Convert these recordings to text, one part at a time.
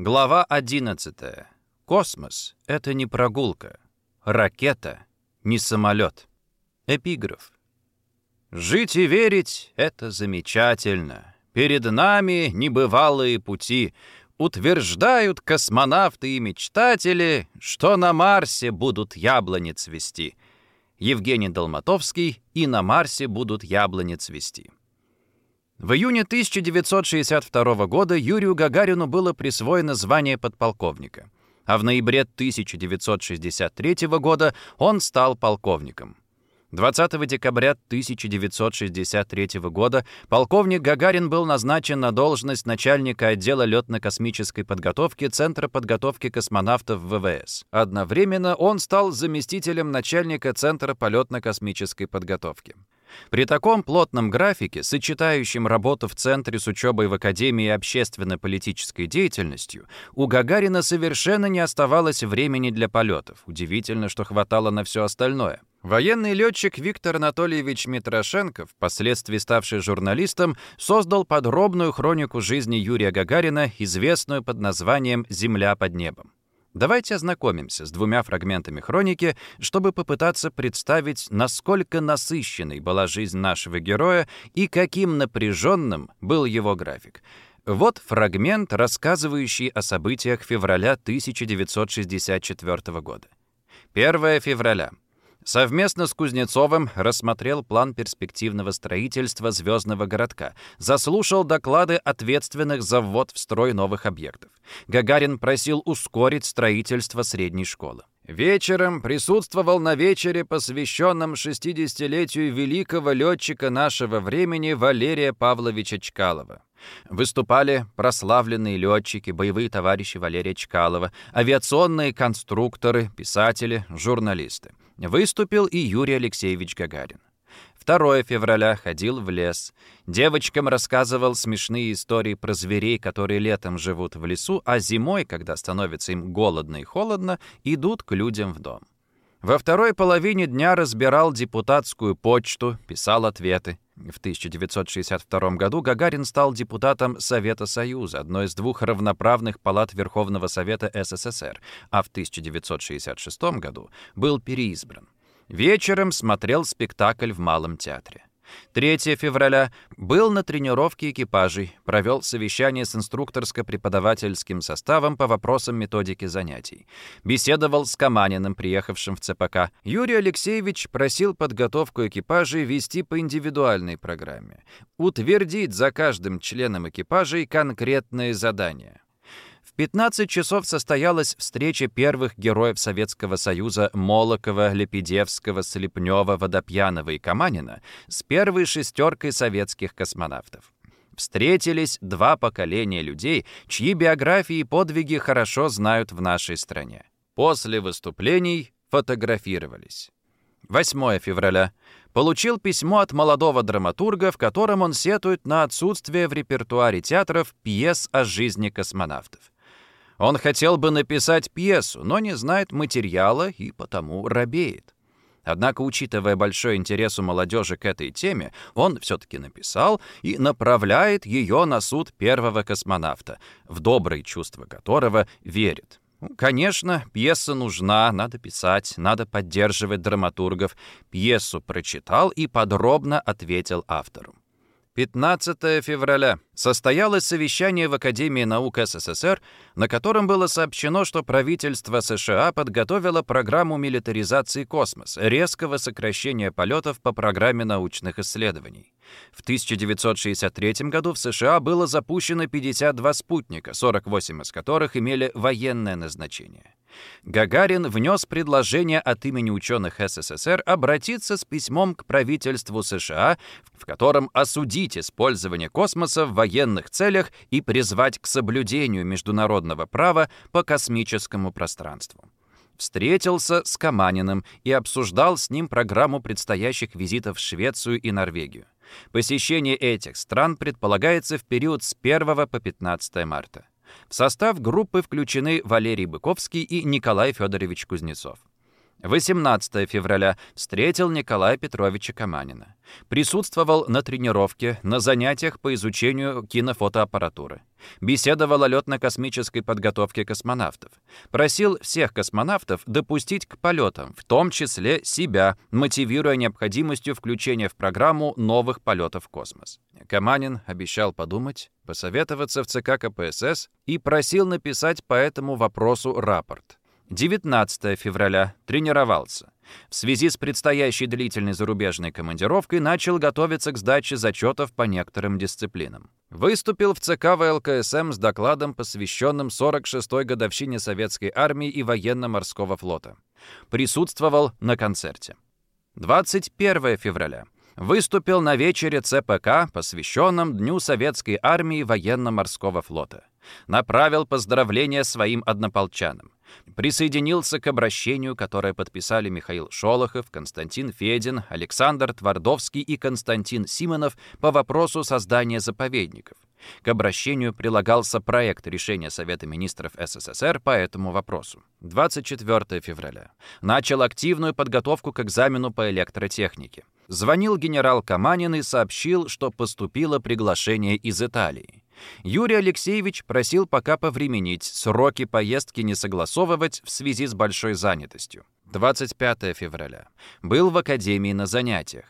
Глава 11. Космос — это не прогулка. Ракета — не самолет. Эпиграф. «Жить и верить — это замечательно. Перед нами небывалые пути. Утверждают космонавты и мечтатели, что на Марсе будут яблони цвести». Евгений Долматовский «И на Марсе будут яблони цвести». В июне 1962 года Юрию Гагарину было присвоено звание подполковника, а в ноябре 1963 года он стал полковником. 20 декабря 1963 года полковник Гагарин был назначен на должность начальника отдела летно-космической подготовки Центра подготовки космонавтов ВВС. Одновременно он стал заместителем начальника Центра полетно-космической подготовки. При таком плотном графике, сочетающем работу в центре с учебой в Академии и общественно-политической деятельностью, у Гагарина совершенно не оставалось времени для полетов. Удивительно, что хватало на все остальное. Военный летчик Виктор Анатольевич Митрошенко, впоследствии ставший журналистом, создал подробную хронику жизни Юрия Гагарина, известную под названием «Земля под небом». Давайте ознакомимся с двумя фрагментами хроники, чтобы попытаться представить, насколько насыщенной была жизнь нашего героя и каким напряженным был его график. Вот фрагмент, рассказывающий о событиях февраля 1964 года. 1 февраля. Совместно с Кузнецовым рассмотрел план перспективного строительства звездного городка, заслушал доклады ответственных за ввод в строй новых объектов. Гагарин просил ускорить строительство средней школы. Вечером присутствовал на вечере, посвященном 60-летию великого летчика нашего времени Валерия Павловича Чкалова. Выступали прославленные летчики, боевые товарищи Валерия Чкалова, авиационные конструкторы, писатели, журналисты. Выступил и Юрий Алексеевич Гагарин. 2 февраля ходил в лес. Девочкам рассказывал смешные истории про зверей, которые летом живут в лесу, а зимой, когда становится им голодно и холодно, идут к людям в дом. Во второй половине дня разбирал депутатскую почту, писал ответы. В 1962 году Гагарин стал депутатом Совета Союза, одной из двух равноправных палат Верховного Совета СССР, а в 1966 году был переизбран. Вечером смотрел спектакль в Малом театре. 3 февраля был на тренировке экипажей, провел совещание с инструкторско-преподавательским составом по вопросам методики занятий. Беседовал с Каманиным, приехавшим в ЦПК. Юрий Алексеевич просил подготовку экипажей вести по индивидуальной программе, утвердить за каждым членом экипажей конкретные задания. 15 часов состоялась встреча первых героев Советского Союза Молокова, Лепедевского, Слепнева, Водопьянова и Каманина с первой шестеркой советских космонавтов. Встретились два поколения людей, чьи биографии и подвиги хорошо знают в нашей стране. После выступлений фотографировались. 8 февраля. Получил письмо от молодого драматурга, в котором он сетует на отсутствие в репертуаре театров пьес о жизни космонавтов. Он хотел бы написать пьесу, но не знает материала и потому робеет. Однако, учитывая большой интерес у молодежи к этой теме, он все-таки написал и направляет ее на суд первого космонавта, в добрые чувства которого верит. Ну, конечно, пьеса нужна, надо писать, надо поддерживать драматургов. Пьесу прочитал и подробно ответил автору. 15 февраля состоялось совещание в Академии наук СССР, на котором было сообщено, что правительство США подготовило программу милитаризации космоса, резкого сокращения полетов по программе научных исследований. В 1963 году в США было запущено 52 спутника, 48 из которых имели военное назначение. Гагарин внес предложение от имени ученых СССР обратиться с письмом к правительству США, в котором осудить использование космоса в военных целях и призвать к соблюдению международного права по космическому пространству. Встретился с Каманиным и обсуждал с ним программу предстоящих визитов в Швецию и Норвегию. Посещение этих стран предполагается в период с 1 по 15 марта. В состав группы включены Валерий Быковский и Николай Федорович Кузнецов. 18 февраля встретил Николая Петровича Каманина. Присутствовал на тренировке, на занятиях по изучению кинофотоаппаратуры. Беседовал о летно-космической подготовке космонавтов. Просил всех космонавтов допустить к полетам, в том числе себя, мотивируя необходимостью включения в программу новых полетов в космос. Каманин обещал подумать, посоветоваться в ЦК КПСС и просил написать по этому вопросу рапорт. 19 февраля. Тренировался. В связи с предстоящей длительной зарубежной командировкой начал готовиться к сдаче зачетов по некоторым дисциплинам. Выступил в ЦК ВЛКСМ с докладом, посвященным 46-й годовщине Советской армии и военно-морского флота. Присутствовал на концерте. 21 февраля. Выступил на вечере ЦПК, посвященном Дню Советской армии и военно-морского флота. Направил поздравления своим однополчанам присоединился к обращению, которое подписали Михаил Шолохов, Константин Федин, Александр Твардовский и Константин Симонов по вопросу создания заповедников. К обращению прилагался проект решения Совета министров СССР по этому вопросу. 24 февраля. Начал активную подготовку к экзамену по электротехнике. Звонил генерал Каманин и сообщил, что поступило приглашение из Италии. Юрий Алексеевич просил пока повременить, сроки поездки не согласовывать в связи с большой занятостью. 25 февраля. Был в академии на занятиях.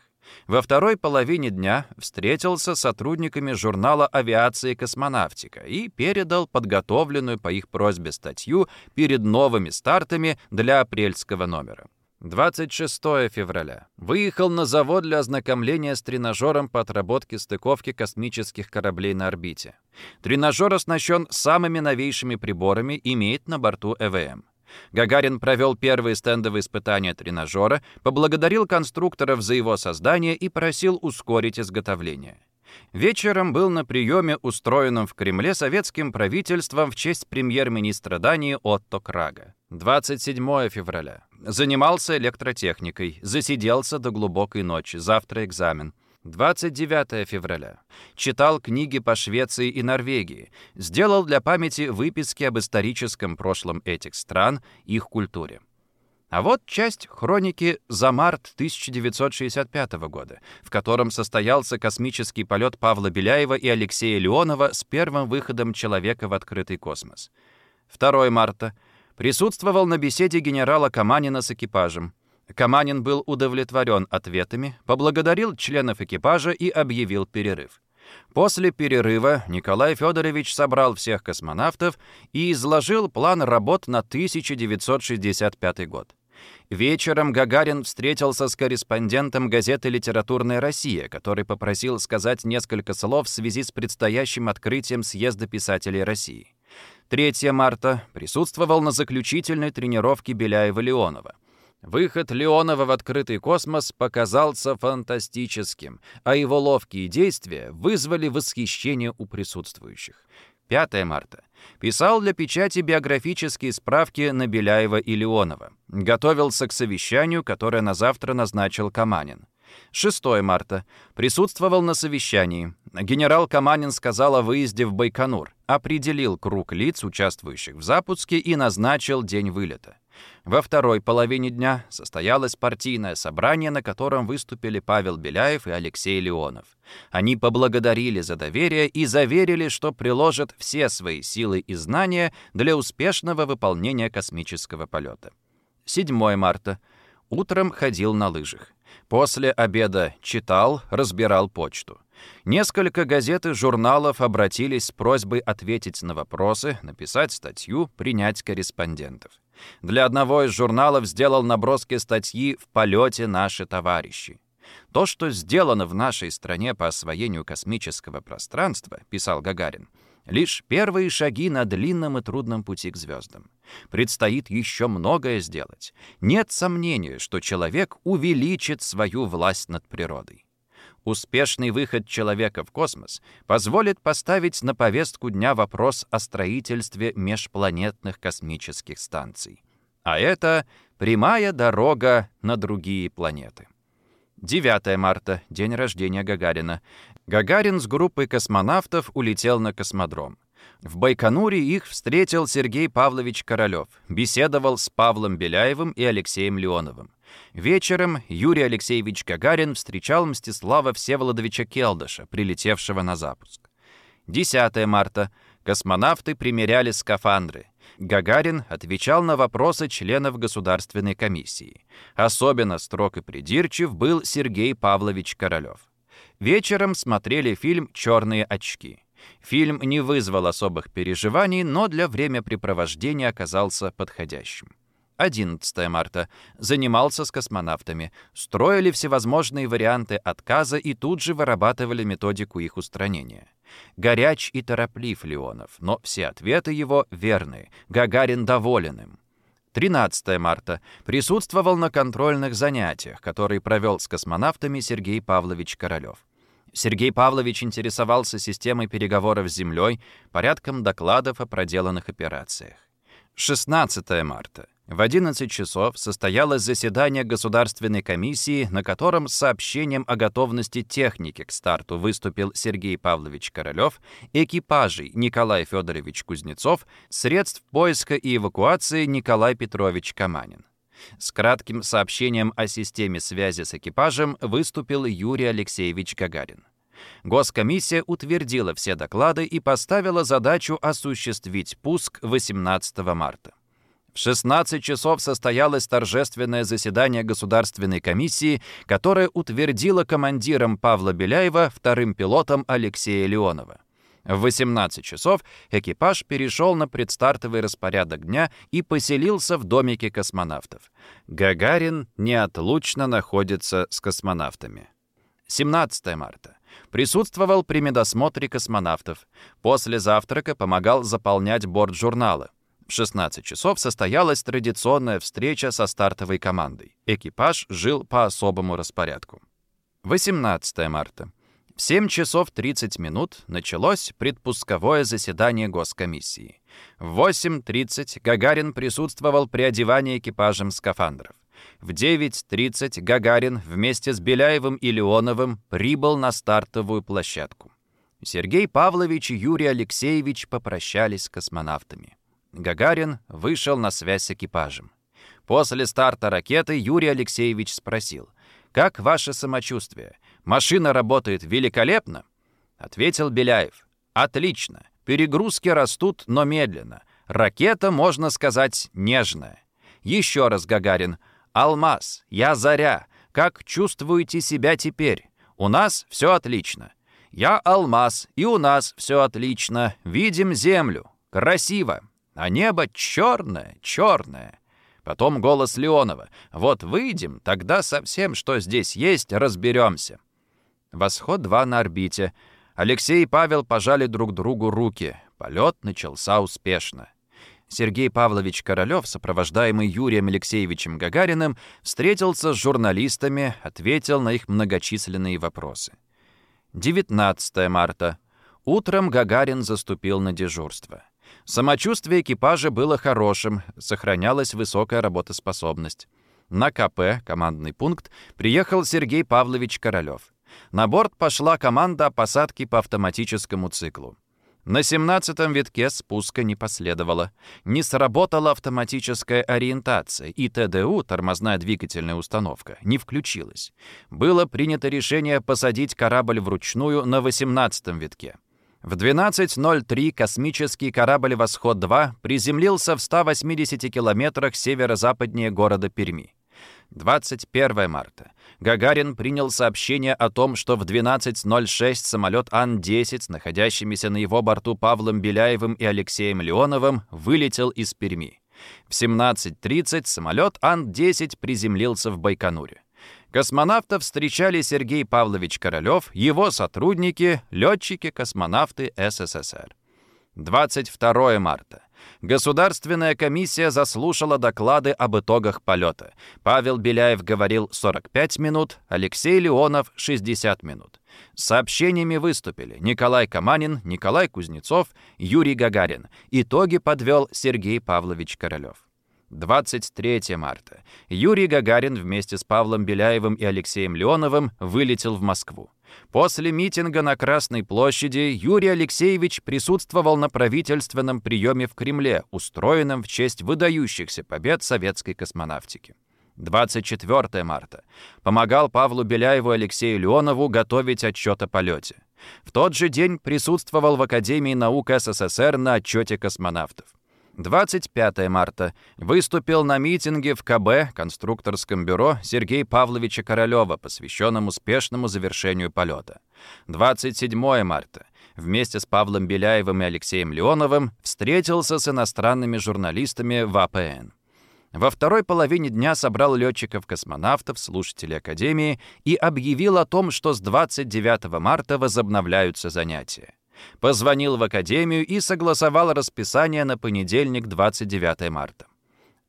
Во второй половине дня встретился с сотрудниками журнала «Авиация и космонавтика» и передал подготовленную по их просьбе статью перед новыми стартами для апрельского номера. 26 февраля. Выехал на завод для ознакомления с тренажером по отработке стыковки космических кораблей на орбите. Тренажер оснащен самыми новейшими приборами, имеет на борту ЭВМ. Гагарин провел первые стендовые испытания тренажера, поблагодарил конструкторов за его создание и просил ускорить изготовление. Вечером был на приеме, устроенном в Кремле советским правительством в честь премьер-министра Дании Отто Крага. 27 февраля. Занимался электротехникой, засиделся до глубокой ночи, завтра экзамен. 29 февраля. Читал книги по Швеции и Норвегии. Сделал для памяти выписки об историческом прошлом этих стран, их культуре. А вот часть хроники за март 1965 года, в котором состоялся космический полет Павла Беляева и Алексея Леонова с первым выходом человека в открытый космос. 2 марта. Присутствовал на беседе генерала Каманина с экипажем. Каманин был удовлетворен ответами, поблагодарил членов экипажа и объявил перерыв. После перерыва Николай Федорович собрал всех космонавтов и изложил план работ на 1965 год. Вечером Гагарин встретился с корреспондентом газеты «Литературная Россия», который попросил сказать несколько слов в связи с предстоящим открытием съезда писателей России. 3 марта присутствовал на заключительной тренировке Беляева-Леонова. Выход Леонова в открытый космос показался фантастическим, а его ловкие действия вызвали восхищение у присутствующих. 5 марта. Писал для печати биографические справки на Беляева и Леонова. Готовился к совещанию, которое на завтра назначил Каманин. 6 марта. Присутствовал на совещании. Генерал Каманин сказал о выезде в Байконур, определил круг лиц, участвующих в запуске, и назначил день вылета. Во второй половине дня состоялось партийное собрание, на котором выступили Павел Беляев и Алексей Леонов. Они поблагодарили за доверие и заверили, что приложат все свои силы и знания для успешного выполнения космического полета. 7 марта. Утром ходил на лыжах. После обеда читал, разбирал почту. Несколько газет и журналов обратились с просьбой ответить на вопросы, написать статью, принять корреспондентов. Для одного из журналов сделал наброски статьи «В полете наши товарищи». То, что сделано в нашей стране по освоению космического пространства, писал Гагарин, лишь первые шаги на длинном и трудном пути к звездам. Предстоит еще многое сделать. Нет сомнения, что человек увеличит свою власть над природой. Успешный выход человека в космос позволит поставить на повестку дня вопрос о строительстве межпланетных космических станций. А это прямая дорога на другие планеты. 9 марта, день рождения Гагарина. Гагарин с группой космонавтов улетел на космодром. В Байконуре их встретил Сергей Павлович Королёв, беседовал с Павлом Беляевым и Алексеем Леоновым. Вечером Юрий Алексеевич Гагарин встречал Мстислава Всеволодовича Келдыша, прилетевшего на запуск. 10 марта. Космонавты примеряли скафандры. Гагарин отвечал на вопросы членов Государственной комиссии. Особенно строг и придирчив был Сергей Павлович Королёв. Вечером смотрели фильм «Черные очки». Фильм не вызвал особых переживаний, но для времяпрепровождения оказался подходящим. 11 марта. Занимался с космонавтами. Строили всевозможные варианты отказа и тут же вырабатывали методику их устранения. Горяч и тороплив Леонов, но все ответы его верны. Гагарин доволен им. 13 марта. Присутствовал на контрольных занятиях, которые провел с космонавтами Сергей Павлович Королёв. Сергей Павлович интересовался системой переговоров с Землей, порядком докладов о проделанных операциях. 16 марта. В 11 часов состоялось заседание Государственной комиссии, на котором с сообщением о готовности техники к старту выступил Сергей Павлович Королёв, экипажей Николай Федорович Кузнецов, средств поиска и эвакуации Николай Петрович Каманин. С кратким сообщением о системе связи с экипажем выступил Юрий Алексеевич Гагарин. Госкомиссия утвердила все доклады и поставила задачу осуществить пуск 18 марта. В 16 часов состоялось торжественное заседание Государственной комиссии, которое утвердило командиром Павла Беляева вторым пилотом Алексея Леонова. В 18 часов экипаж перешел на предстартовый распорядок дня и поселился в домике космонавтов. Гагарин неотлучно находится с космонавтами. 17 марта. Присутствовал при медосмотре космонавтов. После завтрака помогал заполнять борт журнала. В 16 часов состоялась традиционная встреча со стартовой командой. Экипаж жил по особому распорядку. 18 марта. В 7 часов 30 минут началось предпусковое заседание Госкомиссии. В 8.30 Гагарин присутствовал при одевании экипажем скафандров. В 9.30 Гагарин вместе с Беляевым и Леоновым прибыл на стартовую площадку. Сергей Павлович и Юрий Алексеевич попрощались с космонавтами. Гагарин вышел на связь с экипажем. После старта ракеты Юрий Алексеевич спросил, «Как ваше самочувствие? Машина работает великолепно?» Ответил Беляев, «Отлично. Перегрузки растут, но медленно. Ракета, можно сказать, нежная». Еще раз Гагарин, «Алмаз, я Заря. Как чувствуете себя теперь? У нас все отлично. Я Алмаз, и у нас все отлично. Видим Землю. Красиво а небо черное, черное. Потом голос Леонова. «Вот выйдем, тогда совсем, что здесь есть, разберемся». Восход-2 на орбите. Алексей и Павел пожали друг другу руки. Полет начался успешно. Сергей Павлович Королёв, сопровождаемый Юрием Алексеевичем Гагариным, встретился с журналистами, ответил на их многочисленные вопросы. 19 марта. Утром Гагарин заступил на дежурство. Самочувствие экипажа было хорошим, сохранялась высокая работоспособность. На КП, командный пункт, приехал Сергей Павлович Королёв. На борт пошла команда о посадке по автоматическому циклу. На 17-м витке спуска не последовало. Не сработала автоматическая ориентация, и ТДУ, тормозная двигательная установка, не включилась. Было принято решение посадить корабль вручную на 18-м витке. В 12.03 космический корабль «Восход-2» приземлился в 180 километрах северо-западнее города Перми. 21 марта. Гагарин принял сообщение о том, что в 12.06 самолет Ан-10 с находящимися на его борту Павлом Беляевым и Алексеем Леоновым вылетел из Перми. В 17.30 самолет Ан-10 приземлился в Байконуре. Космонавтов встречали Сергей Павлович Королёв, его сотрудники, летчики-космонавты СССР. 22 марта. Государственная комиссия заслушала доклады об итогах полета. Павел Беляев говорил 45 минут, Алексей Леонов — 60 минут. С сообщениями выступили Николай Каманин, Николай Кузнецов, Юрий Гагарин. Итоги подвел Сергей Павлович Королёв. 23 марта. Юрий Гагарин вместе с Павлом Беляевым и Алексеем Леоновым вылетел в Москву. После митинга на Красной площади Юрий Алексеевич присутствовал на правительственном приеме в Кремле, устроенном в честь выдающихся побед советской космонавтики. 24 марта. Помогал Павлу Беляеву Алексею Леонову готовить отчет о полете. В тот же день присутствовал в Академии наук СССР на отчете космонавтов. 25 марта. Выступил на митинге в КБ, конструкторском бюро Сергея Павловича Королёва, посвященном успешному завершению полета. 27 марта. Вместе с Павлом Беляевым и Алексеем Леоновым встретился с иностранными журналистами в АПН. Во второй половине дня собрал летчиков-космонавтов, слушателей Академии и объявил о том, что с 29 марта возобновляются занятия. Позвонил в Академию и согласовал расписание на понедельник, 29 марта.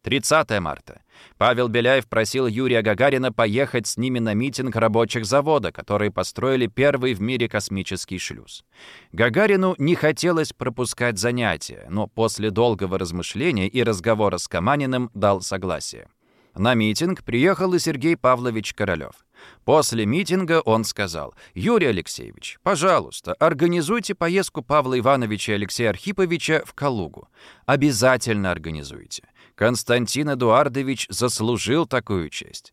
30 марта. Павел Беляев просил Юрия Гагарина поехать с ними на митинг рабочих завода, которые построили первый в мире космический шлюз. Гагарину не хотелось пропускать занятия, но после долгого размышления и разговора с Каманиным дал согласие. На митинг приехал и Сергей Павлович Королёв. После митинга он сказал, «Юрий Алексеевич, пожалуйста, организуйте поездку Павла Ивановича и Алексея Архиповича в Калугу. Обязательно организуйте. Константин Эдуардович заслужил такую честь.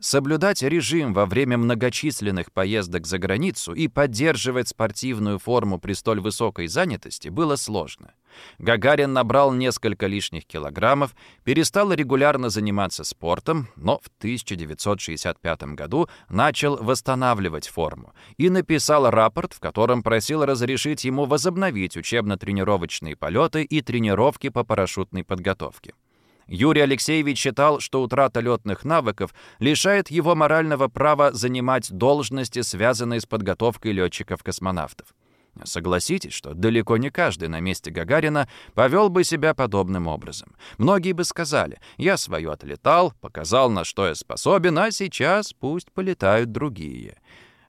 Соблюдать режим во время многочисленных поездок за границу и поддерживать спортивную форму при столь высокой занятости было сложно. Гагарин набрал несколько лишних килограммов, перестал регулярно заниматься спортом, но в 1965 году начал восстанавливать форму и написал рапорт, в котором просил разрешить ему возобновить учебно-тренировочные полеты и тренировки по парашютной подготовке. Юрий Алексеевич считал, что утрата летных навыков лишает его морального права занимать должности, связанные с подготовкой летчиков-космонавтов. Согласитесь, что далеко не каждый на месте Гагарина повел бы себя подобным образом. Многие бы сказали, я свое отлетал, показал, на что я способен, а сейчас пусть полетают другие.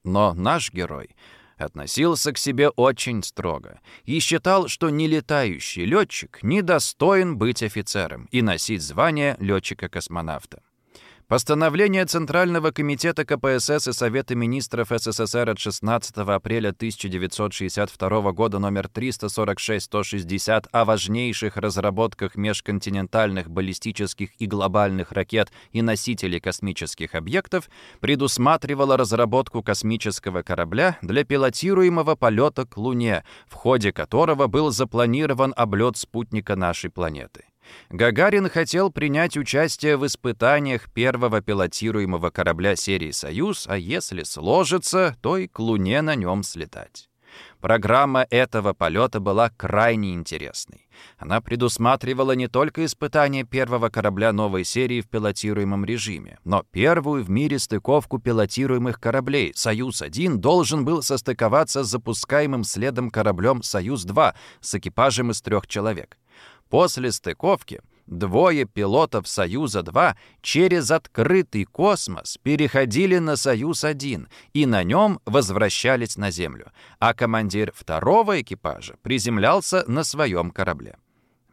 Но наш герой относился к себе очень строго и считал, что нелетающий летчик недостоин быть офицером и носить звание летчика-космонавта. Постановление Центрального комитета КПСС и Совета министров СССР от 16 апреля 1962 года номер 346-160 о важнейших разработках межконтинентальных баллистических и глобальных ракет и носителей космических объектов предусматривало разработку космического корабля для пилотируемого полета к Луне, в ходе которого был запланирован облет спутника нашей планеты. Гагарин хотел принять участие в испытаниях первого пилотируемого корабля серии «Союз», а если сложится, то и к Луне на нем слетать. Программа этого полета была крайне интересной. Она предусматривала не только испытание первого корабля новой серии в пилотируемом режиме, но первую в мире стыковку пилотируемых кораблей. «Союз-1» должен был состыковаться с запускаемым следом кораблем «Союз-2» с экипажем из трех человек. После стыковки двое пилотов «Союза-2» через открытый космос переходили на «Союз-1» и на нем возвращались на Землю, а командир второго экипажа приземлялся на своем корабле.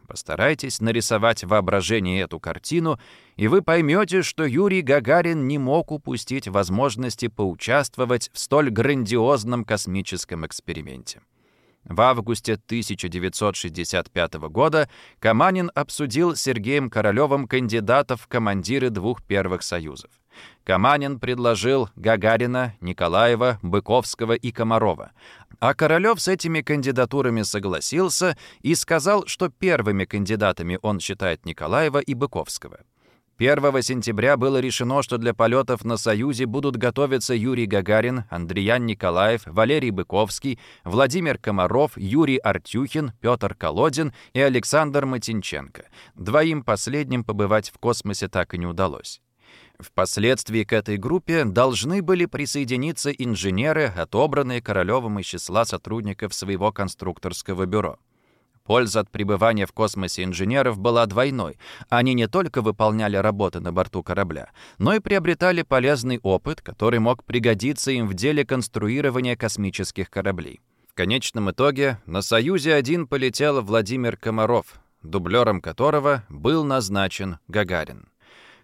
Постарайтесь нарисовать в воображении эту картину, и вы поймете, что Юрий Гагарин не мог упустить возможности поучаствовать в столь грандиозном космическом эксперименте. В августе 1965 года Каманин обсудил с Сергеем Королевым кандидатов в командиры двух первых союзов. Каманин предложил Гагарина, Николаева, Быковского и Комарова. А Королев с этими кандидатурами согласился и сказал, что первыми кандидатами он считает Николаева и Быковского. 1 сентября было решено, что для полетов на «Союзе» будут готовиться Юрий Гагарин, Андреян Николаев, Валерий Быковский, Владимир Комаров, Юрий Артюхин, Петр Колодин и Александр Матинченко. Двоим последним побывать в космосе так и не удалось. Впоследствии к этой группе должны были присоединиться инженеры, отобранные Королевым из числа сотрудников своего конструкторского бюро. Польза от пребывания в космосе инженеров была двойной. Они не только выполняли работы на борту корабля, но и приобретали полезный опыт, который мог пригодиться им в деле конструирования космических кораблей. В конечном итоге на «Союзе-1» полетел Владимир Комаров, дублером которого был назначен Гагарин.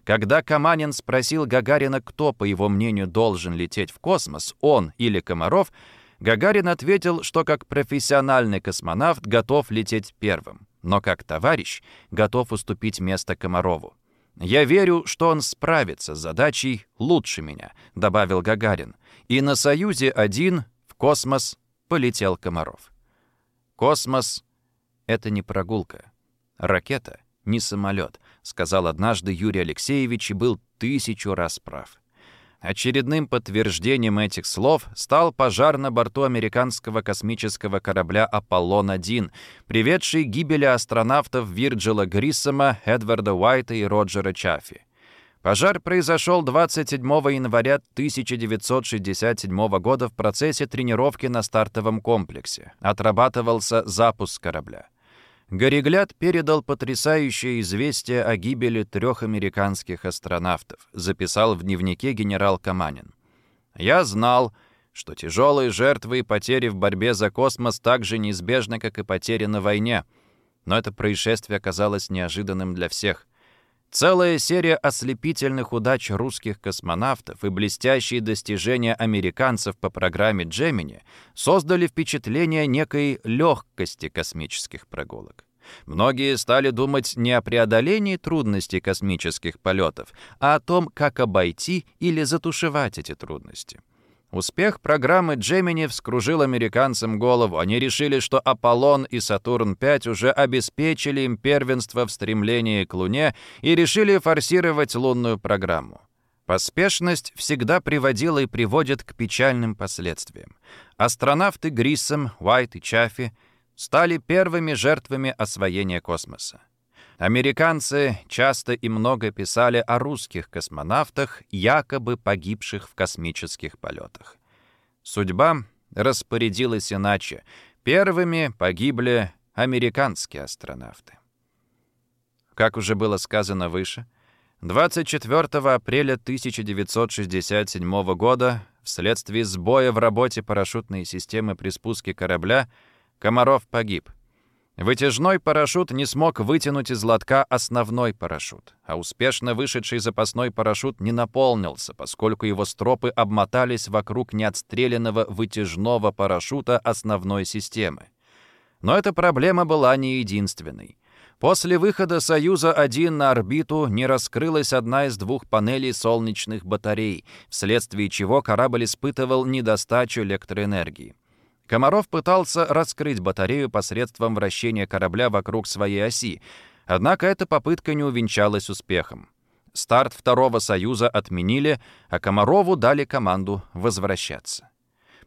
Когда Каманин спросил Гагарина, кто, по его мнению, должен лететь в космос, он или Комаров, Гагарин ответил, что как профессиональный космонавт готов лететь первым, но как товарищ готов уступить место Комарову. «Я верю, что он справится с задачей лучше меня», — добавил Гагарин. И на «Союзе-1» в космос полетел Комаров. Космос — это не прогулка. Ракета — не самолет, сказал однажды Юрий Алексеевич и был тысячу раз прав. Очередным подтверждением этих слов стал пожар на борту американского космического корабля «Аполлон-1», приведший к гибели астронавтов Вирджила Гриссома, Эдварда Уайта и Роджера Чаффи. Пожар произошел 27 января 1967 года в процессе тренировки на стартовом комплексе. Отрабатывался запуск корабля. Горегляд передал потрясающее известие о гибели трех американских астронавтов, записал в дневнике генерал Каманин. «Я знал, что тяжелые жертвы и потери в борьбе за космос так же неизбежны, как и потери на войне. Но это происшествие оказалось неожиданным для всех. Целая серия ослепительных удач русских космонавтов и блестящие достижения американцев по программе «Джемини» создали впечатление некой легкости космических прогулок. Многие стали думать не о преодолении трудностей космических полетов, а о том, как обойти или затушевать эти трудности. Успех программы Джемини вскружил американцам голову. Они решили, что Аполлон и Сатурн-5 уже обеспечили им первенство в стремлении к Луне и решили форсировать лунную программу. Поспешность всегда приводила и приводит к печальным последствиям. Астронавты Гриссом, Уайт и Чаффи стали первыми жертвами освоения космоса. Американцы часто и много писали о русских космонавтах, якобы погибших в космических полетах. Судьба распорядилась иначе. Первыми погибли американские астронавты. Как уже было сказано выше, 24 апреля 1967 года вследствие сбоя в работе парашютной системы при спуске корабля Комаров погиб — Вытяжной парашют не смог вытянуть из лотка основной парашют, а успешно вышедший запасной парашют не наполнился, поскольку его стропы обмотались вокруг неотстрелянного вытяжного парашюта основной системы. Но эта проблема была не единственной. После выхода «Союза-1» на орбиту не раскрылась одна из двух панелей солнечных батарей, вследствие чего корабль испытывал недостачу электроэнергии. Комаров пытался раскрыть батарею посредством вращения корабля вокруг своей оси, однако эта попытка не увенчалась успехом. Старт второго «Союза» отменили, а Комарову дали команду возвращаться.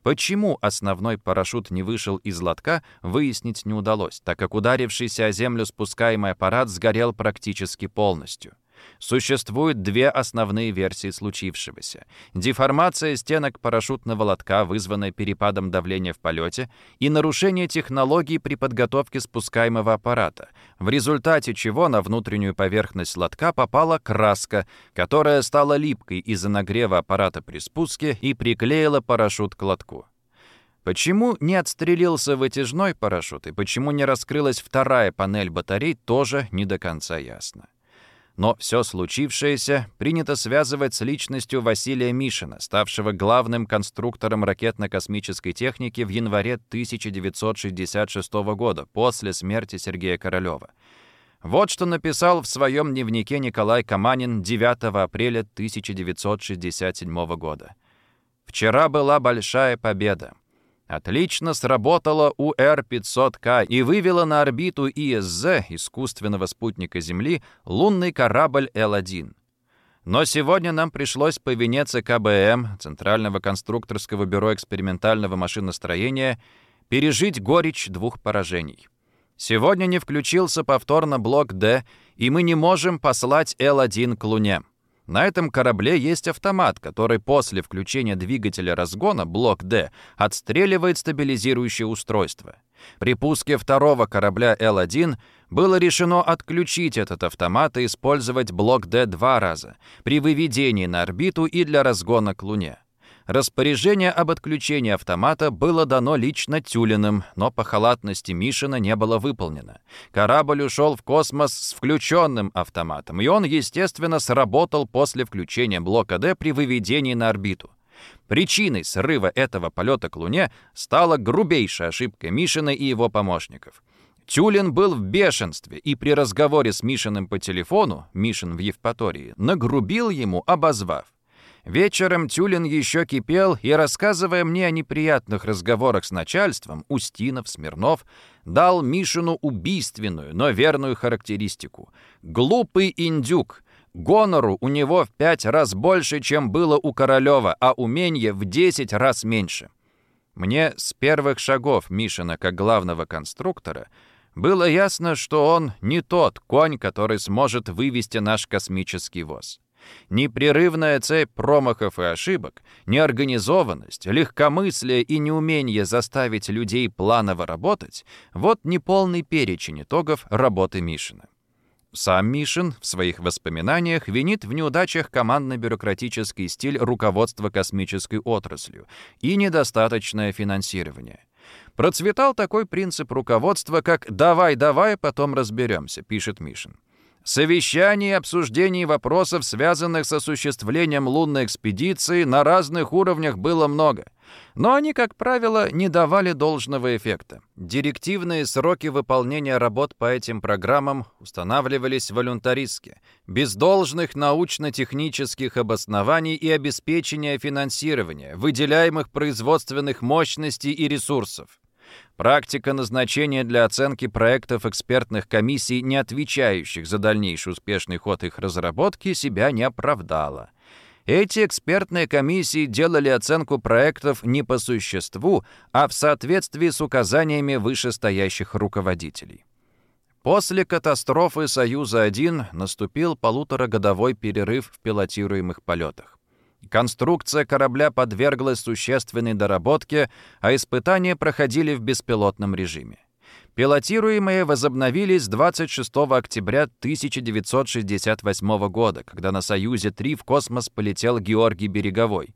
Почему основной парашют не вышел из лотка, выяснить не удалось, так как ударившийся о землю спускаемый аппарат сгорел практически полностью. Существуют две основные версии случившегося. Деформация стенок парашютного лотка, вызванная перепадом давления в полете, и нарушение технологий при подготовке спускаемого аппарата, в результате чего на внутреннюю поверхность лотка попала краска, которая стала липкой из-за нагрева аппарата при спуске и приклеила парашют к лотку. Почему не отстрелился вытяжной парашют и почему не раскрылась вторая панель батарей, тоже не до конца ясно. Но все случившееся принято связывать с личностью Василия Мишина, ставшего главным конструктором ракетно-космической техники в январе 1966 года, после смерти Сергея Королева. Вот что написал в своем дневнике Николай Каманин 9 апреля 1967 года. «Вчера была большая победа. Отлично сработала УР-500К и вывела на орбиту ИСЗ, искусственного спутника Земли, лунный корабль Л-1. Но сегодня нам пришлось по вине ЦКБМ, Центрального конструкторского бюро экспериментального машиностроения, пережить горечь двух поражений. Сегодня не включился повторно блок «Д», и мы не можем послать Л-1 к Луне. На этом корабле есть автомат, который после включения двигателя разгона, блок «Д», отстреливает стабилизирующее устройство. При пуске второго корабля Л-1 было решено отключить этот автомат и использовать блок «Д» два раза, при выведении на орбиту и для разгона к Луне. Распоряжение об отключении автомата было дано лично Тюлиным, но по халатности Мишина не было выполнено. Корабль ушел в космос с включенным автоматом, и он, естественно, сработал после включения блока «Д» при выведении на орбиту. Причиной срыва этого полета к Луне стала грубейшая ошибка Мишина и его помощников. Тюлин был в бешенстве и при разговоре с Мишиным по телефону, Мишин в Евпатории, нагрубил ему, обозвав. Вечером Тюлин еще кипел и, рассказывая мне о неприятных разговорах с начальством, Устинов, Смирнов, дал Мишину убийственную, но верную характеристику. «Глупый индюк. Гонору у него в пять раз больше, чем было у Королева, а умение в десять раз меньше». Мне с первых шагов Мишина как главного конструктора было ясно, что он не тот конь, который сможет вывести наш космический воз. Непрерывная цепь промахов и ошибок, неорганизованность, легкомыслие и неумение заставить людей планово работать — вот неполный перечень итогов работы Мишина. Сам Мишин в своих воспоминаниях винит в неудачах командно-бюрократический стиль руководства космической отраслью и недостаточное финансирование. Процветал такой принцип руководства, как «давай-давай, потом разберемся», пишет Мишин. Совещаний и обсуждений вопросов, связанных с осуществлением лунной экспедиции, на разных уровнях было много. Но они, как правило, не давали должного эффекта. Директивные сроки выполнения работ по этим программам устанавливались волюнтаристски, без должных научно-технических обоснований и обеспечения финансирования, выделяемых производственных мощностей и ресурсов. Практика назначения для оценки проектов экспертных комиссий, не отвечающих за дальнейший успешный ход их разработки, себя не оправдала. Эти экспертные комиссии делали оценку проектов не по существу, а в соответствии с указаниями вышестоящих руководителей. После катастрофы «Союза-1» наступил полуторагодовой перерыв в пилотируемых полетах. Конструкция корабля подверглась существенной доработке, а испытания проходили в беспилотном режиме. Пилотируемые возобновились 26 октября 1968 года, когда на «Союзе-3» в космос полетел Георгий Береговой.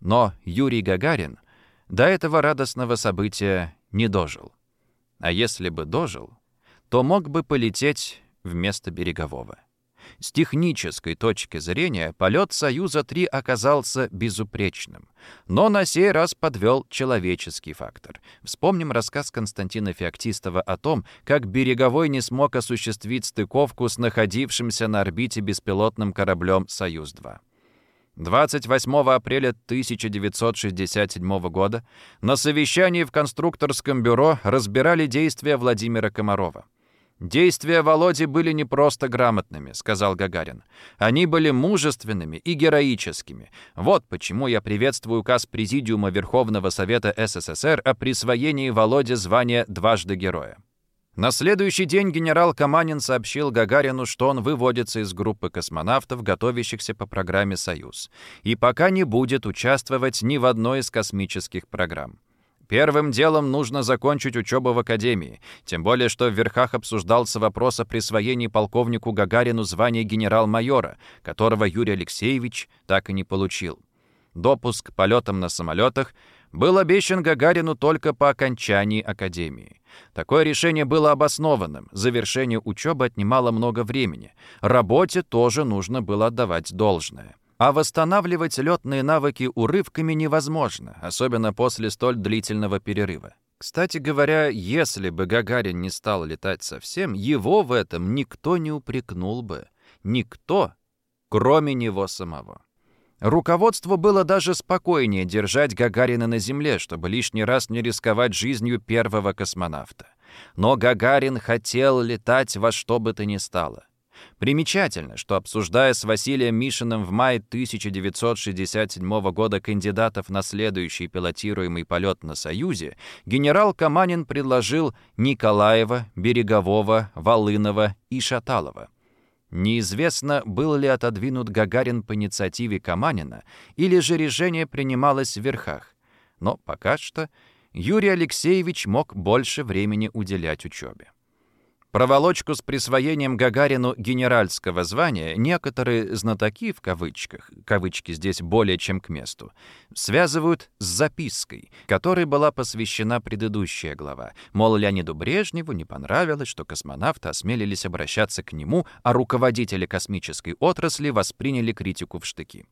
Но Юрий Гагарин до этого радостного события не дожил. А если бы дожил, то мог бы полететь вместо Берегового. С технической точки зрения полет «Союза-3» оказался безупречным. Но на сей раз подвел человеческий фактор. Вспомним рассказ Константина Феоктистова о том, как Береговой не смог осуществить стыковку с находившимся на орбите беспилотным кораблем «Союз-2». 28 апреля 1967 года на совещании в конструкторском бюро разбирали действия Владимира Комарова. «Действия Володи были не просто грамотными», — сказал Гагарин. «Они были мужественными и героическими. Вот почему я приветствую указ Президиума Верховного Совета СССР о присвоении Володе звания «Дважды Героя». На следующий день генерал Каманин сообщил Гагарину, что он выводится из группы космонавтов, готовящихся по программе «Союз», и пока не будет участвовать ни в одной из космических программ. Первым делом нужно закончить учебу в академии, тем более что в верхах обсуждался вопрос о присвоении полковнику Гагарину звания генерал-майора, которого Юрий Алексеевич так и не получил. Допуск к полетам на самолетах был обещан Гагарину только по окончании академии. Такое решение было обоснованным, завершение учебы отнимало много времени, работе тоже нужно было отдавать должное. А восстанавливать летные навыки урывками невозможно, особенно после столь длительного перерыва. Кстати говоря, если бы Гагарин не стал летать совсем, его в этом никто не упрекнул бы. Никто, кроме него самого. Руководству было даже спокойнее держать Гагарина на земле, чтобы лишний раз не рисковать жизнью первого космонавта. Но Гагарин хотел летать во что бы то ни стало. Примечательно, что обсуждая с Василием Мишиным в мае 1967 года кандидатов на следующий пилотируемый полет на «Союзе», генерал Каманин предложил Николаева, Берегового, Волынова и Шаталова. Неизвестно, был ли отодвинут Гагарин по инициативе Каманина, или же решение принималось в верхах. Но пока что Юрий Алексеевич мог больше времени уделять учебе. Проволочку с присвоением Гагарину генеральского звания некоторые «знатоки» в кавычках, кавычки здесь более чем к месту, связывают с запиской, которой была посвящена предыдущая глава. Мол, Леониду Брежневу не понравилось, что космонавты осмелились обращаться к нему, а руководители космической отрасли восприняли критику в штыки.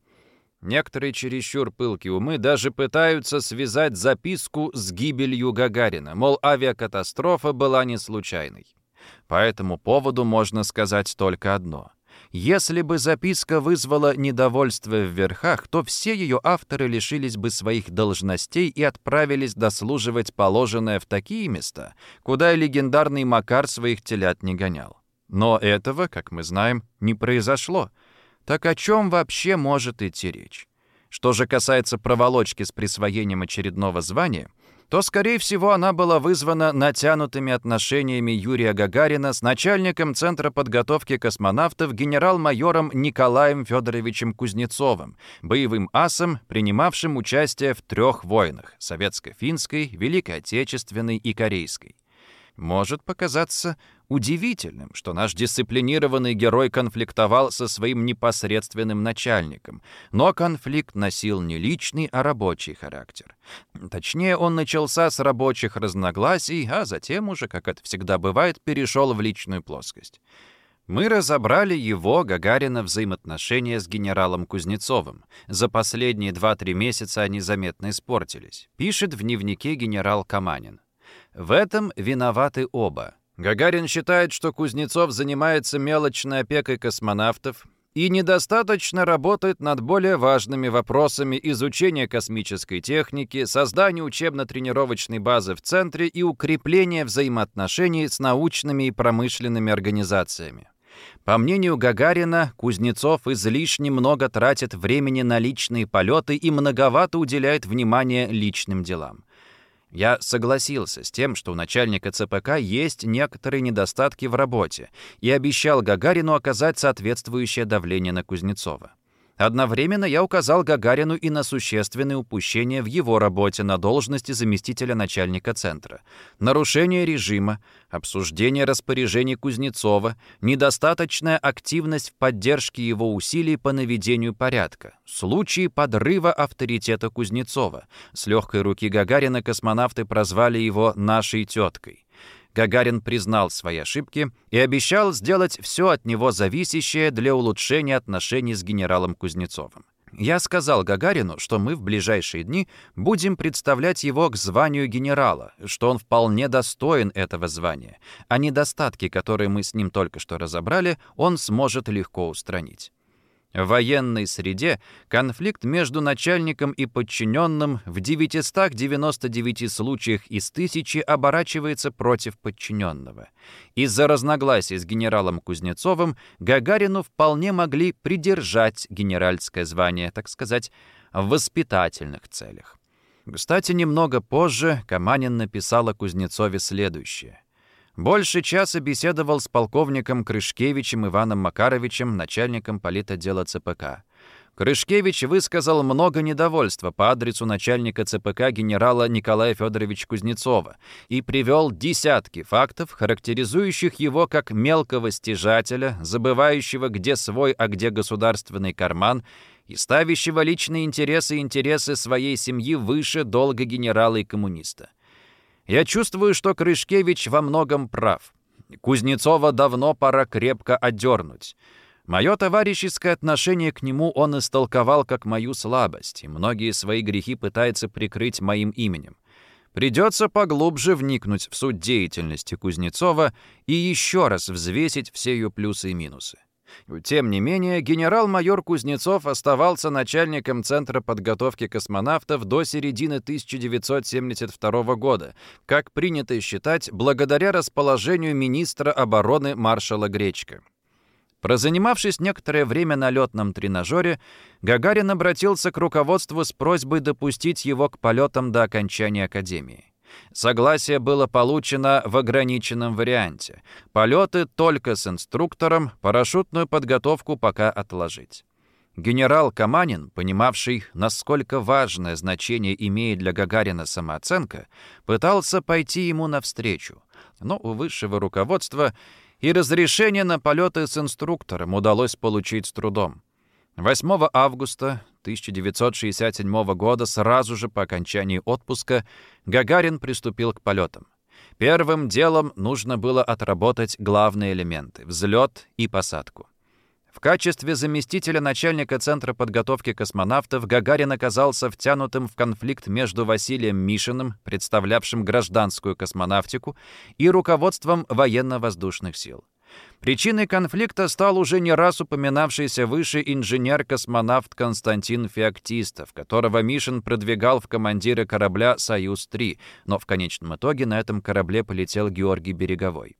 Некоторые чересчур пылкие умы даже пытаются связать записку с гибелью Гагарина, мол, авиакатастрофа была не случайной. По этому поводу можно сказать только одно. Если бы записка вызвала недовольство в верхах, то все ее авторы лишились бы своих должностей и отправились дослуживать положенное в такие места, куда и легендарный Макар своих телят не гонял. Но этого, как мы знаем, не произошло. Так о чем вообще может идти речь? Что же касается проволочки с присвоением очередного звания, то, скорее всего, она была вызвана натянутыми отношениями Юрия Гагарина с начальником Центра подготовки космонавтов генерал-майором Николаем Федоровичем Кузнецовым, боевым асом, принимавшим участие в трех войнах — советско-финской, Великой Отечественной и Корейской. Может показаться удивительным, что наш дисциплинированный герой конфликтовал со своим непосредственным начальником, но конфликт носил не личный, а рабочий характер. Точнее, он начался с рабочих разногласий, а затем уже, как это всегда бывает, перешел в личную плоскость. Мы разобрали его, Гагарина, взаимоотношения с генералом Кузнецовым. За последние 2-3 месяца они заметно испортились. Пишет в дневнике генерал Каманин. В этом виноваты оба. Гагарин считает, что Кузнецов занимается мелочной опекой космонавтов и недостаточно работает над более важными вопросами изучения космической техники, создания учебно-тренировочной базы в центре и укрепления взаимоотношений с научными и промышленными организациями. По мнению Гагарина, Кузнецов излишне много тратит времени на личные полеты и многовато уделяет внимания личным делам. Я согласился с тем, что у начальника ЦПК есть некоторые недостатки в работе, и обещал Гагарину оказать соответствующее давление на Кузнецова. Одновременно я указал Гагарину и на существенные упущения в его работе на должности заместителя начальника центра. Нарушение режима, обсуждение распоряжений Кузнецова, недостаточная активность в поддержке его усилий по наведению порядка, случаи подрыва авторитета Кузнецова. С легкой руки Гагарина космонавты прозвали его «нашей теткой». Гагарин признал свои ошибки и обещал сделать все от него зависящее для улучшения отношений с генералом Кузнецовым. Я сказал Гагарину, что мы в ближайшие дни будем представлять его к званию генерала, что он вполне достоин этого звания, а недостатки, которые мы с ним только что разобрали, он сможет легко устранить. В военной среде конфликт между начальником и подчиненным в 999 случаях из тысячи оборачивается против подчиненного. Из-за разногласий с генералом Кузнецовым Гагарину вполне могли придержать генеральское звание, так сказать, в воспитательных целях. Кстати, немного позже Каманин написал Кузнецове следующее. Больше часа беседовал с полковником Крышкевичем Иваном Макаровичем, начальником политотдела ЦПК. Крышкевич высказал много недовольства по адресу начальника ЦПК генерала Николая Федоровича Кузнецова и привел десятки фактов, характеризующих его как мелкого стяжателя, забывающего, где свой, а где государственный карман, и ставящего личные интересы и интересы своей семьи выше долга генерала и коммуниста. Я чувствую, что Крышкевич во многом прав. Кузнецова давно пора крепко отдернуть. Мое товарищеское отношение к нему он истолковал как мою слабость, и многие свои грехи пытается прикрыть моим именем. Придется поглубже вникнуть в суть деятельности Кузнецова и еще раз взвесить все ее плюсы и минусы. Тем не менее, генерал-майор Кузнецов оставался начальником Центра подготовки космонавтов до середины 1972 года, как принято считать, благодаря расположению министра обороны маршала Гречка. Прозанимавшись некоторое время на летном тренажере, Гагарин обратился к руководству с просьбой допустить его к полетам до окончания Академии. Согласие было получено в ограниченном варианте. Полеты только с инструктором, парашютную подготовку пока отложить. Генерал Каманин, понимавший, насколько важное значение имеет для Гагарина самооценка, пытался пойти ему навстречу. Но у высшего руководства и разрешение на полеты с инструктором удалось получить с трудом. 8 августа 1967 года, сразу же по окончании отпуска, Гагарин приступил к полетам. Первым делом нужно было отработать главные элементы — взлет и посадку. В качестве заместителя начальника Центра подготовки космонавтов Гагарин оказался втянутым в конфликт между Василием Мишиным, представлявшим гражданскую космонавтику, и руководством военно-воздушных сил. Причиной конфликта стал уже не раз упоминавшийся выше инженер-космонавт Константин Феоктистов, которого Мишин продвигал в командиры корабля «Союз-3», но в конечном итоге на этом корабле полетел Георгий Береговой.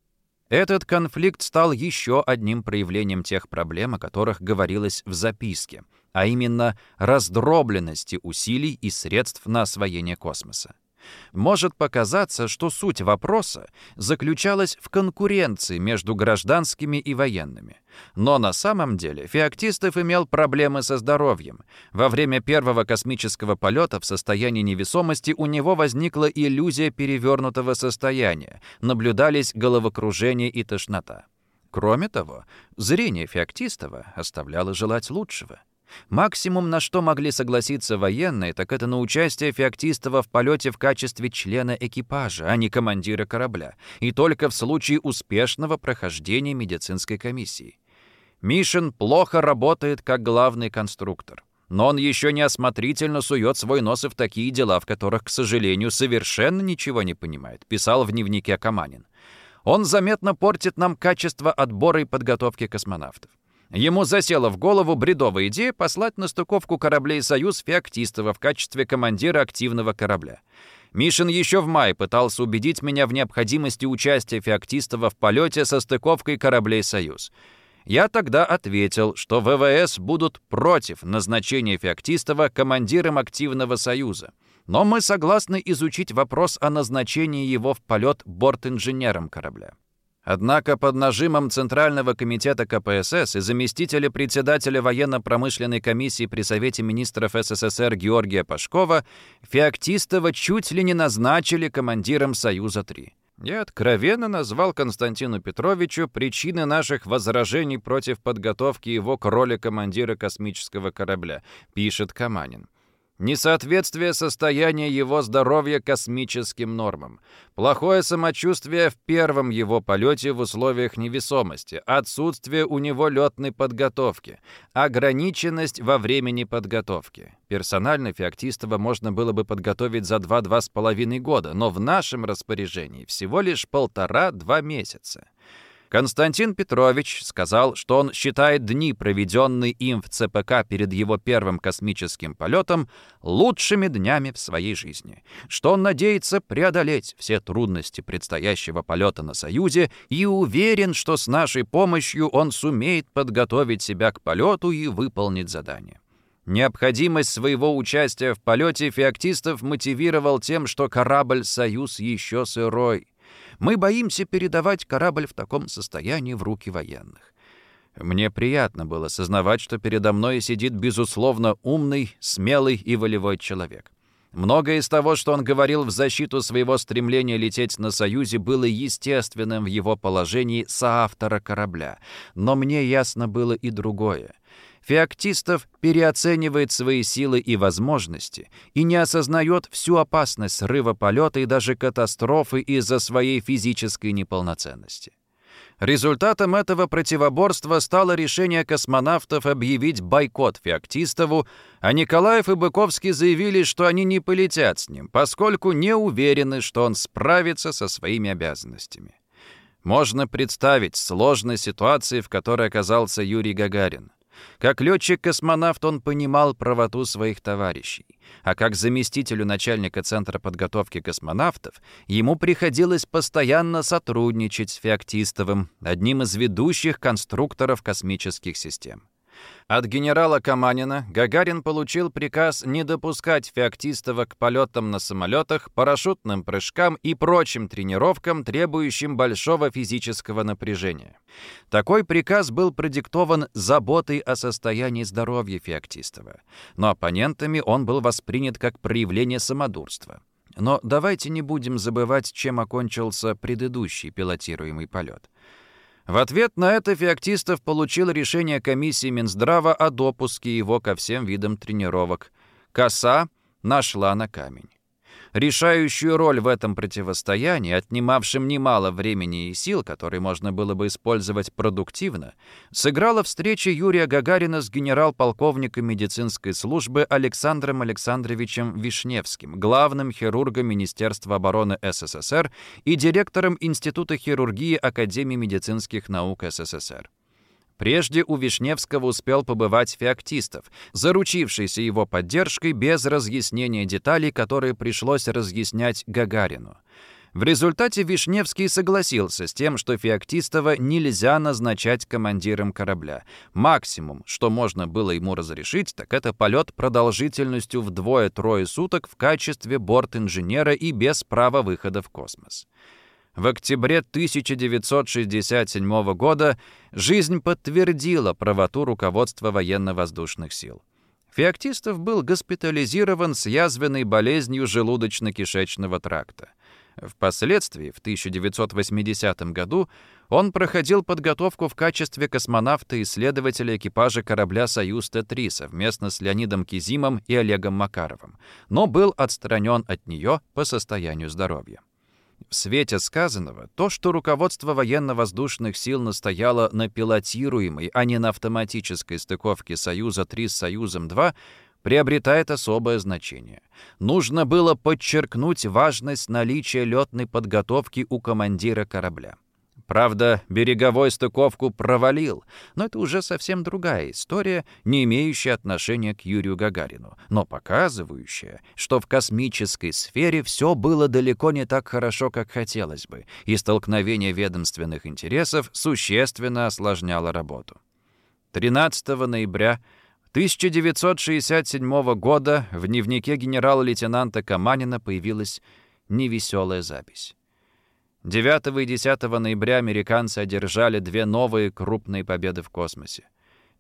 Этот конфликт стал еще одним проявлением тех проблем, о которых говорилось в записке, а именно раздробленности усилий и средств на освоение космоса. Может показаться, что суть вопроса заключалась в конкуренции между гражданскими и военными. Но на самом деле Феоктистов имел проблемы со здоровьем. Во время первого космического полета в состоянии невесомости у него возникла иллюзия перевернутого состояния, наблюдались головокружение и тошнота. Кроме того, зрение Феоктистова оставляло желать лучшего. Максимум, на что могли согласиться военные, так это на участие Феоктистова в полете в качестве члена экипажа, а не командира корабля, и только в случае успешного прохождения медицинской комиссии. Мишин плохо работает как главный конструктор. Но он еще неосмотрительно сует свой нос и в такие дела, в которых, к сожалению, совершенно ничего не понимает, писал в дневнике Каманин. Он заметно портит нам качество отбора и подготовки космонавтов. Ему засела в голову бредовая идея послать на стыковку кораблей «Союз» Феоктистова в качестве командира активного корабля. Мишин еще в мае пытался убедить меня в необходимости участия Феоктистова в полете со стыковкой кораблей «Союз». Я тогда ответил, что ВВС будут против назначения Феоктистова командиром активного союза. Но мы согласны изучить вопрос о назначении его в полет борт-инженером корабля. Однако под нажимом Центрального комитета КПСС и заместителя председателя военно-промышленной комиссии при Совете министров СССР Георгия Пашкова Феоктистова чуть ли не назначили командиром «Союза-3». Я откровенно назвал Константину Петровичу причины наших возражений против подготовки его к роли командира космического корабля, пишет Каманин. Несоответствие состояния его здоровья космическим нормам. Плохое самочувствие в первом его полете в условиях невесомости. Отсутствие у него летной подготовки. Ограниченность во времени подготовки. Персонально Феоктистова можно было бы подготовить за 2-2,5 года, но в нашем распоряжении всего лишь полтора-два месяца. Константин Петрович сказал, что он считает дни, проведенные им в ЦПК перед его первым космическим полетом, лучшими днями в своей жизни, что он надеется преодолеть все трудности предстоящего полета на Союзе и уверен, что с нашей помощью он сумеет подготовить себя к полету и выполнить задание. Необходимость своего участия в полете Феоктистов мотивировал тем, что корабль «Союз» еще сырой. Мы боимся передавать корабль в таком состоянии в руки военных. Мне приятно было сознавать, что передо мной сидит, безусловно, умный, смелый и волевой человек. Многое из того, что он говорил в защиту своего стремления лететь на «Союзе», было естественным в его положении соавтора корабля. Но мне ясно было и другое — Феоктистов переоценивает свои силы и возможности и не осознает всю опасность срыва полета и даже катастрофы из-за своей физической неполноценности. Результатом этого противоборства стало решение космонавтов объявить бойкот Феоктистову, а Николаев и Быковский заявили, что они не полетят с ним, поскольку не уверены, что он справится со своими обязанностями. Можно представить сложной ситуации, в которой оказался Юрий Гагарин. Как летчик-космонавт он понимал правоту своих товарищей, а как заместителю начальника Центра подготовки космонавтов ему приходилось постоянно сотрудничать с Феоктистовым, одним из ведущих конструкторов космических систем. От генерала Каманина Гагарин получил приказ не допускать Феоктистова к полетам на самолетах, парашютным прыжкам и прочим тренировкам, требующим большого физического напряжения. Такой приказ был продиктован заботой о состоянии здоровья Феоктистова, но оппонентами он был воспринят как проявление самодурства. Но давайте не будем забывать, чем окончился предыдущий пилотируемый полет. В ответ на это Феоктистов получил решение комиссии Минздрава о допуске его ко всем видам тренировок. Коса нашла на камень. Решающую роль в этом противостоянии, отнимавшем немало времени и сил, которые можно было бы использовать продуктивно, сыграла встреча Юрия Гагарина с генерал-полковником медицинской службы Александром Александровичем Вишневским, главным хирургом Министерства обороны СССР и директором Института хирургии Академии медицинских наук СССР. Прежде у Вишневского успел побывать Феоктистов, заручившийся его поддержкой без разъяснения деталей, которые пришлось разъяснять Гагарину. В результате Вишневский согласился с тем, что Феоктистова нельзя назначать командиром корабля. Максимум, что можно было ему разрешить, так это полет продолжительностью вдвое-трое суток в качестве борт-инженера и без права выхода в космос. В октябре 1967 года жизнь подтвердила правоту руководства военно-воздушных сил. Феоктистов был госпитализирован с язвенной болезнью желудочно-кишечного тракта. Впоследствии, в 1980 году, он проходил подготовку в качестве космонавта-исследователя экипажа корабля «Союз Т-3» совместно с Леонидом Кизимом и Олегом Макаровым, но был отстранен от нее по состоянию здоровья. В свете сказанного, то, что руководство военно-воздушных сил настояло на пилотируемой, а не на автоматической стыковке «Союза-3» с «Союзом-2», приобретает особое значение. Нужно было подчеркнуть важность наличия летной подготовки у командира корабля. Правда, береговой стыковку провалил, но это уже совсем другая история, не имеющая отношения к Юрию Гагарину, но показывающая, что в космической сфере все было далеко не так хорошо, как хотелось бы, и столкновение ведомственных интересов существенно осложняло работу. 13 ноября 1967 года в дневнике генерала-лейтенанта Каманина появилась невеселая запись. 9 и 10 ноября американцы одержали две новые крупные победы в космосе.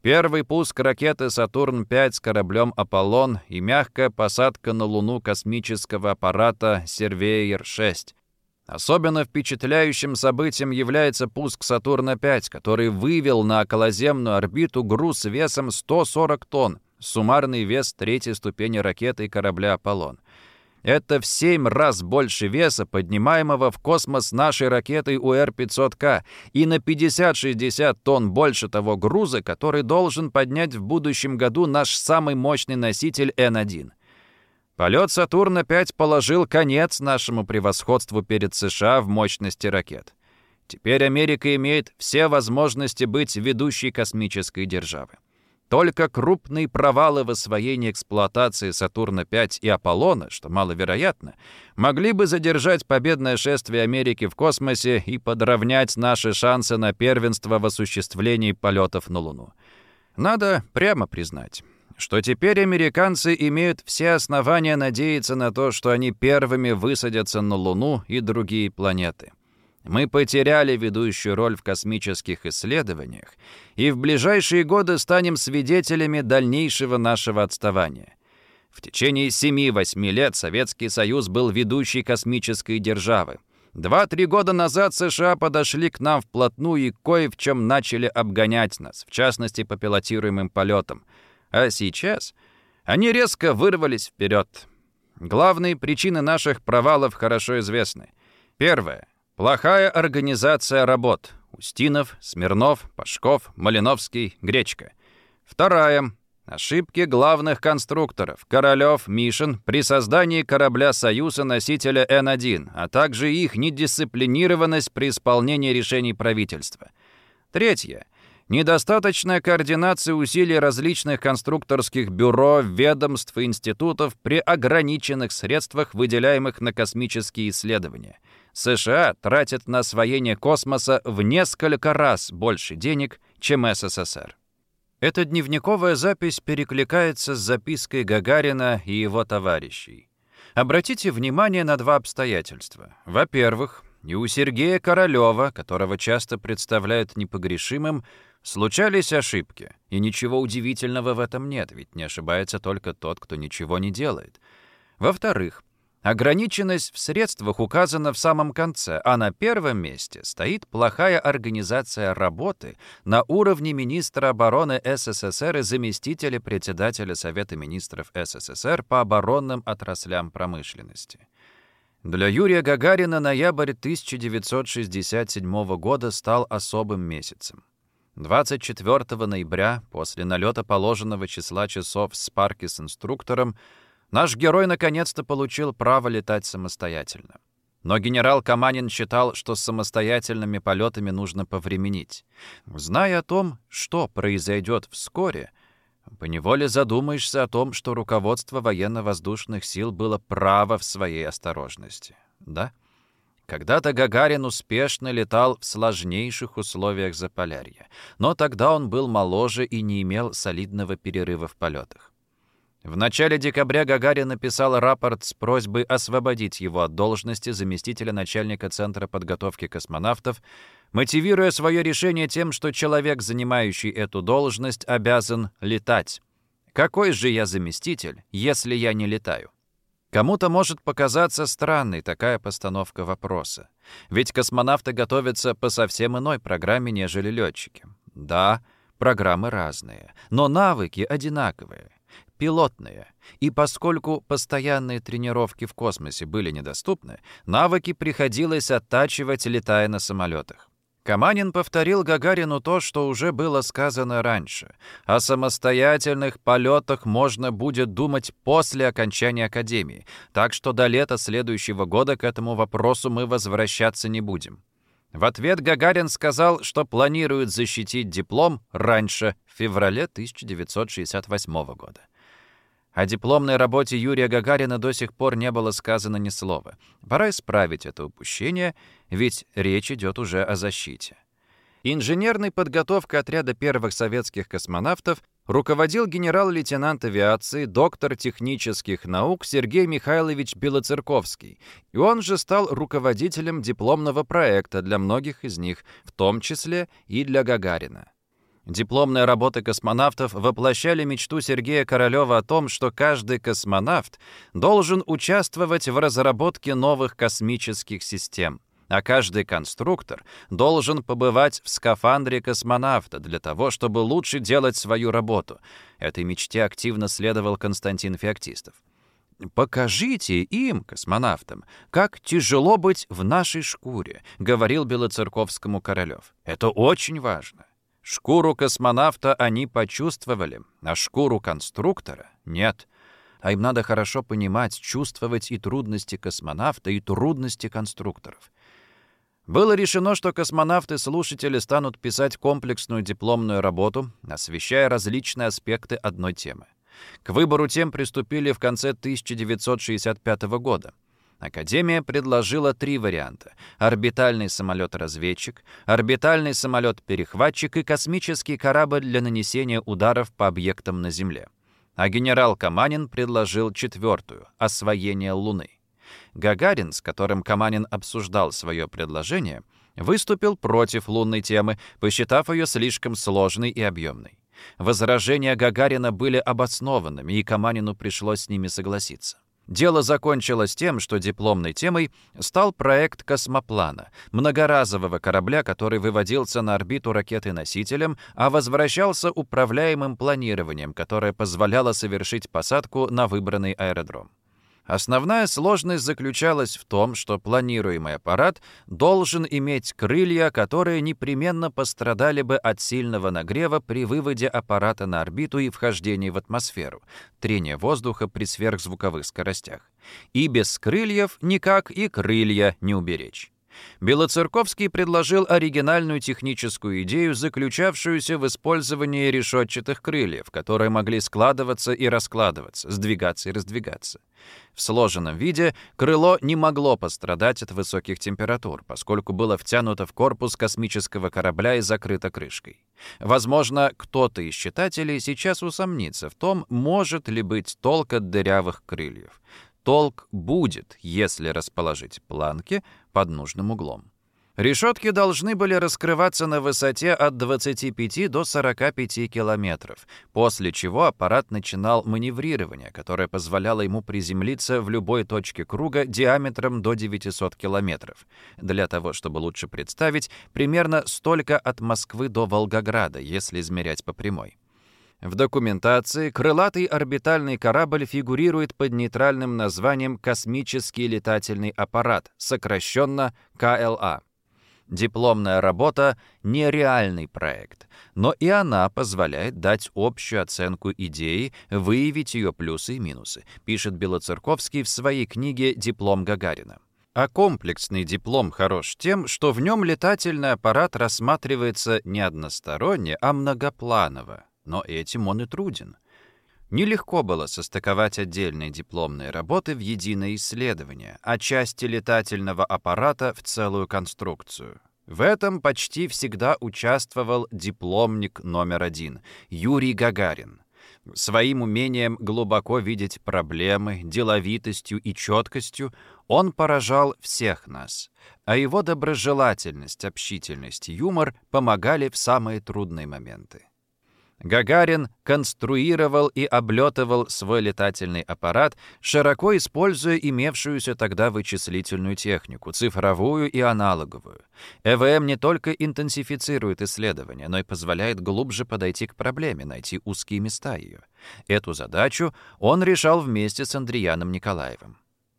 Первый пуск ракеты «Сатурн-5» с кораблем «Аполлон» и мягкая посадка на Луну космического аппарата «Сервейер-6». Особенно впечатляющим событием является пуск «Сатурна-5», который вывел на околоземную орбиту груз весом 140 тонн, суммарный вес третьей ступени ракеты и корабля «Аполлон». Это в 7 раз больше веса, поднимаемого в космос нашей ракетой УР-500К, и на 50-60 тонн больше того груза, который должен поднять в будущем году наш самый мощный носитель Н-1. Полет Сатурна-5 положил конец нашему превосходству перед США в мощности ракет. Теперь Америка имеет все возможности быть ведущей космической державой. Только крупные провалы в освоении эксплуатации Сатурна-5 и Аполлона, что маловероятно, могли бы задержать победное шествие Америки в космосе и подровнять наши шансы на первенство в осуществлении полетов на Луну. Надо прямо признать, что теперь американцы имеют все основания надеяться на то, что они первыми высадятся на Луну и другие планеты. Мы потеряли ведущую роль в космических исследованиях и в ближайшие годы станем свидетелями дальнейшего нашего отставания. В течение 7-8 лет Советский Союз был ведущей космической державы. Два-три года назад США подошли к нам вплотную и кое в чем начали обгонять нас, в частности по пилотируемым полетам. А сейчас они резко вырвались вперед. Главные причины наших провалов хорошо известны. Первое. Плохая организация работ. Устинов, Смирнов, Пашков, Малиновский, Гречка. Вторая. Ошибки главных конструкторов Королёв, Мишин при создании корабля «Союза» носителя Н-1, а также их недисциплинированность при исполнении решений правительства. Третье. Недостаточная координация усилий различных конструкторских бюро, ведомств и институтов при ограниченных средствах, выделяемых на космические исследования. США тратят на освоение космоса в несколько раз больше денег, чем СССР. Эта дневниковая запись перекликается с запиской Гагарина и его товарищей. Обратите внимание на два обстоятельства. Во-первых, и у Сергея Королёва, которого часто представляют непогрешимым, случались ошибки. И ничего удивительного в этом нет, ведь не ошибается только тот, кто ничего не делает. Во-вторых, Ограниченность в средствах указана в самом конце, а на первом месте стоит плохая организация работы на уровне министра обороны СССР и заместителя председателя Совета министров СССР по оборонным отраслям промышленности. Для Юрия Гагарина ноябрь 1967 года стал особым месяцем. 24 ноября, после налета положенного числа часов с парки с инструктором, Наш герой наконец-то получил право летать самостоятельно. Но генерал Каманин считал, что с самостоятельными полетами нужно повременить. Зная о том, что произойдет вскоре, поневоле задумаешься о том, что руководство военно-воздушных сил было право в своей осторожности. Да? Когда-то Гагарин успешно летал в сложнейших условиях Заполярья, но тогда он был моложе и не имел солидного перерыва в полетах. В начале декабря Гагарин написал рапорт с просьбой освободить его от должности заместителя начальника Центра подготовки космонавтов, мотивируя свое решение тем, что человек, занимающий эту должность, обязан летать. Какой же я заместитель, если я не летаю? Кому-то может показаться странной такая постановка вопроса. Ведь космонавты готовятся по совсем иной программе, нежели летчики. Да, программы разные, но навыки одинаковые пилотные, и поскольку постоянные тренировки в космосе были недоступны, навыки приходилось оттачивать, летая на самолетах. Каманин повторил Гагарину то, что уже было сказано раньше. О самостоятельных полетах можно будет думать после окончания Академии, так что до лета следующего года к этому вопросу мы возвращаться не будем. В ответ Гагарин сказал, что планирует защитить диплом раньше, в феврале 1968 года. О дипломной работе Юрия Гагарина до сих пор не было сказано ни слова. Пора исправить это упущение, ведь речь идет уже о защите. Инженерной подготовкой отряда первых советских космонавтов руководил генерал-лейтенант авиации, доктор технических наук Сергей Михайлович Белоцерковский, и он же стал руководителем дипломного проекта для многих из них, в том числе и для Гагарина. Дипломные работы космонавтов воплощали мечту Сергея Королева о том, что каждый космонавт должен участвовать в разработке новых космических систем, а каждый конструктор должен побывать в скафандре космонавта для того, чтобы лучше делать свою работу. Этой мечте активно следовал Константин Феоктистов. «Покажите им, космонавтам, как тяжело быть в нашей шкуре», — говорил Белоцерковскому Королев. «Это очень важно». Шкуру космонавта они почувствовали, а шкуру конструктора — нет. А им надо хорошо понимать, чувствовать и трудности космонавта, и трудности конструкторов. Было решено, что космонавты-слушатели станут писать комплексную дипломную работу, освещая различные аспекты одной темы. К выбору тем приступили в конце 1965 года — Академия предложила три варианта — орбитальный самолет-разведчик, орбитальный самолет-перехватчик и космический корабль для нанесения ударов по объектам на Земле. А генерал Каманин предложил четвертую — освоение Луны. Гагарин, с которым Каманин обсуждал свое предложение, выступил против лунной темы, посчитав ее слишком сложной и объемной. Возражения Гагарина были обоснованными, и Каманину пришлось с ними согласиться. Дело закончилось тем, что дипломной темой стал проект космоплана, многоразового корабля, который выводился на орбиту ракеты-носителем, а возвращался управляемым планированием, которое позволяло совершить посадку на выбранный аэродром. Основная сложность заключалась в том, что планируемый аппарат должен иметь крылья, которые непременно пострадали бы от сильного нагрева при выводе аппарата на орбиту и вхождении в атмосферу, трения воздуха при сверхзвуковых скоростях. И без крыльев никак и крылья не уберечь. Белоцерковский предложил оригинальную техническую идею, заключавшуюся в использовании решетчатых крыльев, которые могли складываться и раскладываться, сдвигаться и раздвигаться. В сложенном виде крыло не могло пострадать от высоких температур, поскольку было втянуто в корпус космического корабля и закрыто крышкой. Возможно, кто-то из читателей сейчас усомнится в том, может ли быть толк от дырявых крыльев. Толк будет, если расположить планки под нужным углом. Решетки должны были раскрываться на высоте от 25 до 45 километров, после чего аппарат начинал маневрирование, которое позволяло ему приземлиться в любой точке круга диаметром до 900 километров. Для того, чтобы лучше представить, примерно столько от Москвы до Волгограда, если измерять по прямой. В документации крылатый орбитальный корабль фигурирует под нейтральным названием «Космический летательный аппарат», сокращенно КЛА. Дипломная работа — нереальный проект, но и она позволяет дать общую оценку идеи, выявить ее плюсы и минусы, пишет Белоцерковский в своей книге «Диплом Гагарина». А комплексный диплом хорош тем, что в нем летательный аппарат рассматривается не односторонне, а многопланово. Но этим он и труден. Нелегко было состыковать отдельные дипломные работы в единое исследование, а части летательного аппарата в целую конструкцию. В этом почти всегда участвовал дипломник номер один Юрий Гагарин. Своим умением глубоко видеть проблемы, деловитостью и четкостью он поражал всех нас, а его доброжелательность, общительность, юмор помогали в самые трудные моменты. Гагарин конструировал и облетывал свой летательный аппарат, широко используя имевшуюся тогда вычислительную технику, цифровую и аналоговую. ЭВМ не только интенсифицирует исследования, но и позволяет глубже подойти к проблеме, найти узкие места ее. Эту задачу он решал вместе с Андреяном Николаевым.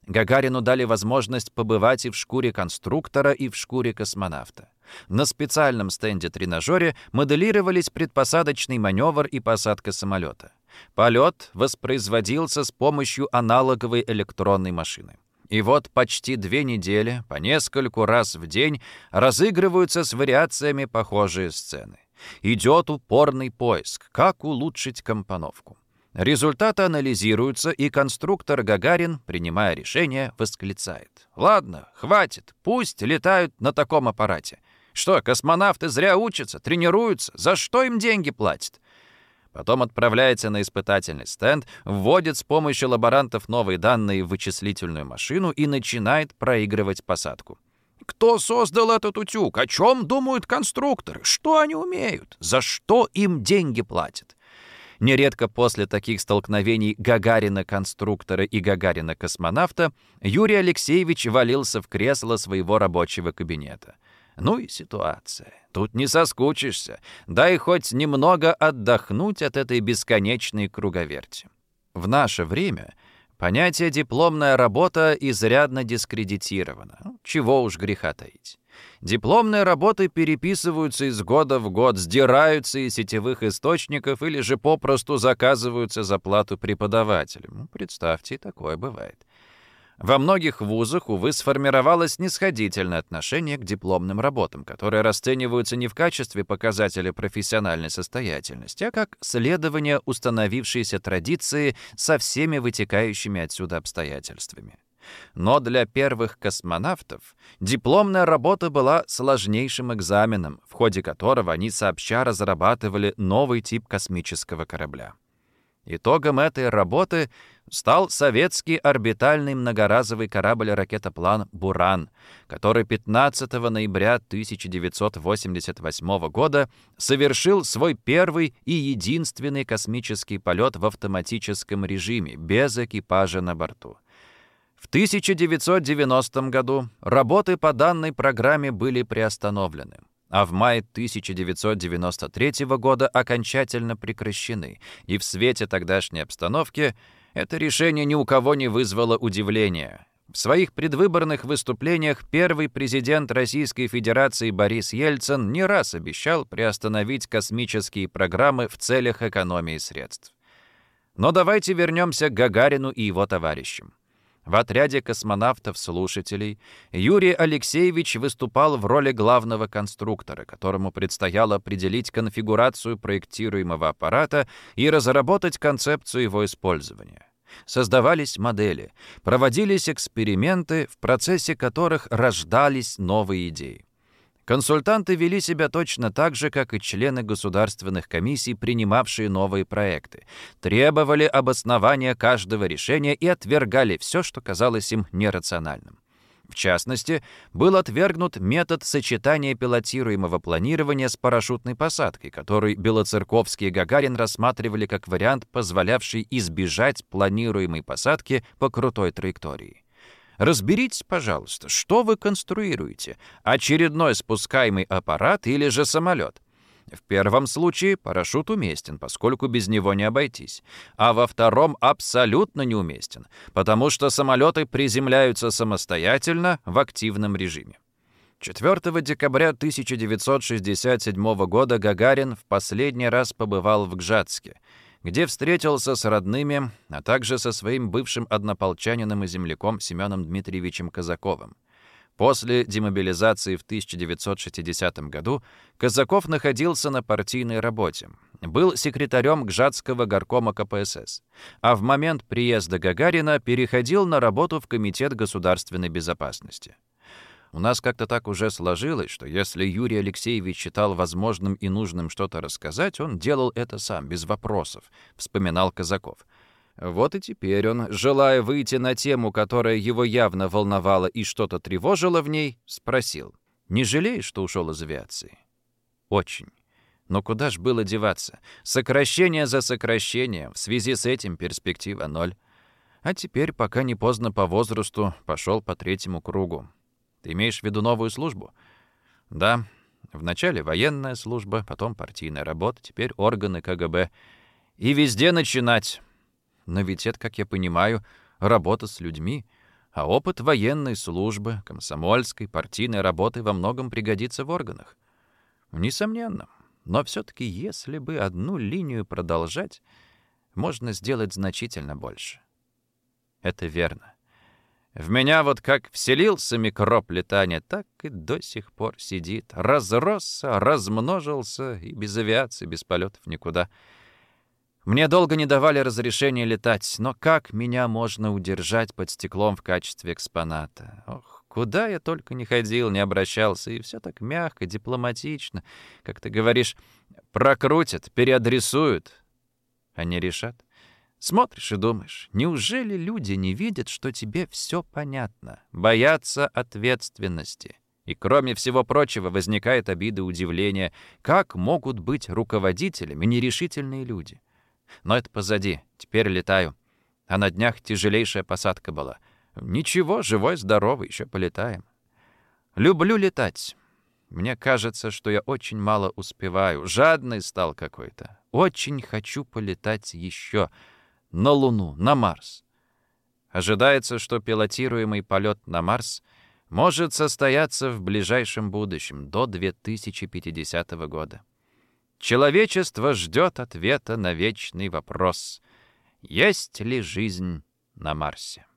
Гагарину дали возможность побывать и в шкуре конструктора, и в шкуре космонавта. На специальном стенде-тренажере моделировались предпосадочный маневр и посадка самолета. Полет воспроизводился с помощью аналоговой электронной машины. И вот почти две недели, по нескольку раз в день, разыгрываются с вариациями похожие сцены. Идет упорный поиск, как улучшить компоновку. Результаты анализируются, и конструктор Гагарин, принимая решение, восклицает. «Ладно, хватит, пусть летают на таком аппарате. Что, космонавты зря учатся, тренируются? За что им деньги платят?» Потом отправляется на испытательный стенд, вводит с помощью лаборантов новые данные в вычислительную машину и начинает проигрывать посадку. Кто создал этот утюг? О чем думают конструкторы? Что они умеют? За что им деньги платят? Нередко после таких столкновений Гагарина-конструктора и Гагарина-космонавта Юрий Алексеевич валился в кресло своего рабочего кабинета. Ну и ситуация. Тут не соскучишься. Дай хоть немного отдохнуть от этой бесконечной круговерти. В наше время понятие «дипломная работа» изрядно дискредитировано. Ну, чего уж греха таить. Дипломные работы переписываются из года в год, сдираются из сетевых источников или же попросту заказываются за плату преподавателям. Ну, представьте, такое бывает. Во многих вузах, увы, сформировалось нисходительное отношение к дипломным работам, которые расцениваются не в качестве показателя профессиональной состоятельности, а как следование установившейся традиции со всеми вытекающими отсюда обстоятельствами. Но для первых космонавтов дипломная работа была сложнейшим экзаменом, в ходе которого они сообща разрабатывали новый тип космического корабля. Итогом этой работы стал советский орбитальный многоразовый корабль-ракетоплан «Буран», который 15 ноября 1988 года совершил свой первый и единственный космический полет в автоматическом режиме, без экипажа на борту. В 1990 году работы по данной программе были приостановлены, а в мае 1993 года окончательно прекращены, и в свете тогдашней обстановки это решение ни у кого не вызвало удивления. В своих предвыборных выступлениях первый президент Российской Федерации Борис Ельцин не раз обещал приостановить космические программы в целях экономии средств. Но давайте вернемся к Гагарину и его товарищам. В отряде космонавтов-слушателей Юрий Алексеевич выступал в роли главного конструктора, которому предстояло определить конфигурацию проектируемого аппарата и разработать концепцию его использования. Создавались модели, проводились эксперименты, в процессе которых рождались новые идеи. Консультанты вели себя точно так же, как и члены государственных комиссий, принимавшие новые проекты. Требовали обоснования каждого решения и отвергали все, что казалось им нерациональным. В частности, был отвергнут метод сочетания пилотируемого планирования с парашютной посадкой, который Белоцерковский и Гагарин рассматривали как вариант, позволявший избежать планируемой посадки по крутой траектории. Разберитесь, пожалуйста, что вы конструируете? Очередной спускаемый аппарат или же самолет? В первом случае парашют уместен, поскольку без него не обойтись. А во втором абсолютно неуместен, потому что самолеты приземляются самостоятельно в активном режиме. 4 декабря 1967 года Гагарин в последний раз побывал в Гжатске, где встретился с родными, а также со своим бывшим однополчанином и земляком Семеном Дмитриевичем Казаковым. После демобилизации в 1960 году Казаков находился на партийной работе. Был секретарем Гжатского горкома КПСС. А в момент приезда Гагарина переходил на работу в Комитет государственной безопасности. У нас как-то так уже сложилось, что если Юрий Алексеевич считал возможным и нужным что-то рассказать, он делал это сам, без вопросов, вспоминал Казаков. Вот и теперь он, желая выйти на тему, которая его явно волновала и что-то тревожило в ней, спросил. «Не жалеешь, что ушел из авиации?» «Очень. Но куда ж было деваться? Сокращение за сокращением. В связи с этим перспектива ноль. А теперь, пока не поздно по возрасту, пошел по третьему кругу. Ты имеешь в виду новую службу?» «Да. Вначале военная служба, потом партийная работа, теперь органы КГБ. И везде начинать. Но ведь это, как я понимаю, работа с людьми, а опыт военной службы, комсомольской, партийной работы во многом пригодится в органах. Несомненно. Но все-таки, если бы одну линию продолжать, можно сделать значительно больше. Это верно. В меня вот как вселился микроб летания, так и до сих пор сидит. Разросся, размножился и без авиации, без полетов никуда. Мне долго не давали разрешения летать, но как меня можно удержать под стеклом в качестве экспоната? Ох, куда я только не ходил, не обращался, и все так мягко, дипломатично. Как ты говоришь, прокрутят, переадресуют. Они решат. Смотришь и думаешь, неужели люди не видят, что тебе все понятно? Боятся ответственности. И кроме всего прочего возникает обида и удивление, как могут быть руководителями нерешительные люди. Но это позади. Теперь летаю. А на днях тяжелейшая посадка была. Ничего, живой, здоровый, еще полетаем. Люблю летать. Мне кажется, что я очень мало успеваю. Жадный стал какой-то. Очень хочу полетать еще. На Луну, на Марс. Ожидается, что пилотируемый полет на Марс может состояться в ближайшем будущем, до 2050 года. Человечество ждет ответа на вечный вопрос. Есть ли жизнь на Марсе?